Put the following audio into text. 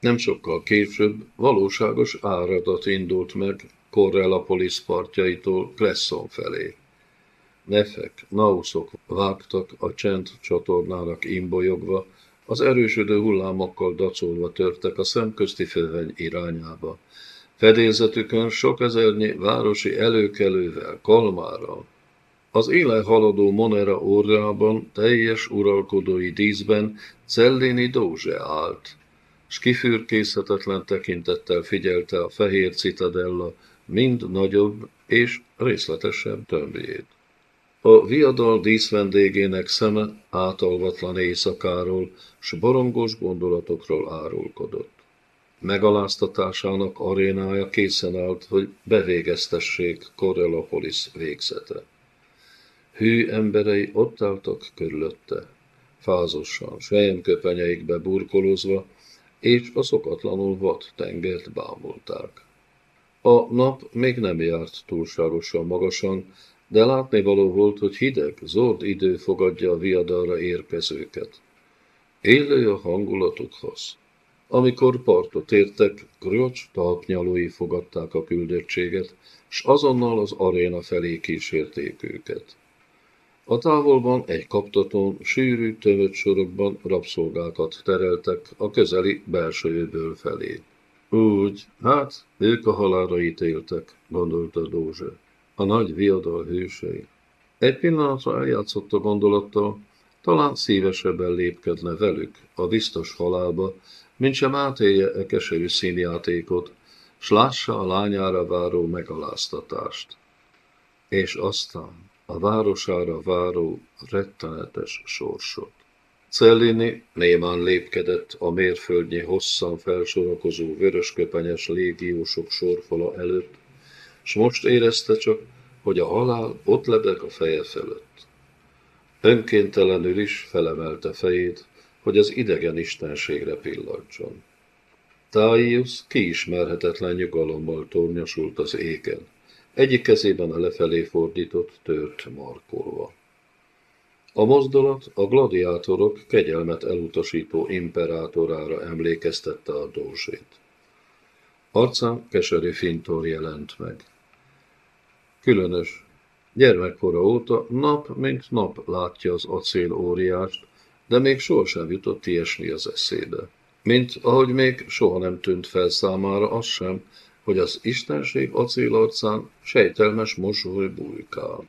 Nem sokkal később valóságos áradat indult meg Correllapolis partjaitól Cresson felé. Nefek, nauszok vágtak a csend csatornának imbolyogva, az erősödő hullámokkal dacolva törtek a szemközti főveny irányába. Fedélzetükön sok ezernyi városi előkelővel, kalmárral. Az éle haladó Monera orrában, teljes uralkodói díszben Cellini Dózse állt, s kifürkészhetetlen tekintettel figyelte a fehér citadella mind nagyobb és részletesebb tömbjét. A viadal díszvendégének szeme átalvatlan éjszakáról, s borongos gondolatokról árulkodott. Megaláztatásának arénája készen állt, hogy bevégeztessék Corellopolis végzete. Hű emberei ott álltak körülötte, fázosan, sejemköpenyeikbe burkolozva, és a szokatlanul vad tengert bámulták. A nap még nem járt túlságosan magasan, de látnivaló volt, hogy hideg, zord idő fogadja a viadalra érkezőket. Élő a hangulatukhoz. Amikor partot értek, Gröcs talpnyalói fogadták a küldöttséget, s azonnal az aréna felé kísérték őket. A távolban egy kaptatón, sűrű, tömött sorokban rabszolgákat tereltek a közeli belső felé. Úgy, hát, ők a halálra ítéltek, gondolta Dózse. A nagy viadal hősei. Egy pillanatra eljátszott a gondolattal, talán szívesebben lépkedne velük a biztos halálba, mint sem átélje e keserű színjátékot, s lássa a lányára váró megaláztatást. És aztán a városára váró rettenetes sorsot. Cellini némán lépkedett a mérföldnyi hosszan felsorakozó vörösköpenyes légiósok sorfala előtt, s most érezte csak, hogy a halál ott lebeg a feje fölött. Önkéntelenül is felemelte fejét, hogy az idegen istenségre pillantson. Táius kiismerhetetlen nyugalommal tornyosult az égen, egyik kezében a lefelé fordított tört markolva. A mozdulat a gladiátorok kegyelmet elutasító imperátorára emlékeztette a dózsét. Arcán keserű fintor jelent meg. Különös. Gyermekkora óta nap mint nap látja az acél óriást, de még sohasem jutott ilyesmi az eszébe. Mint ahogy még soha nem tűnt fel számára az sem, hogy az istenség acélarcán sejtelmes mosoly bujkál.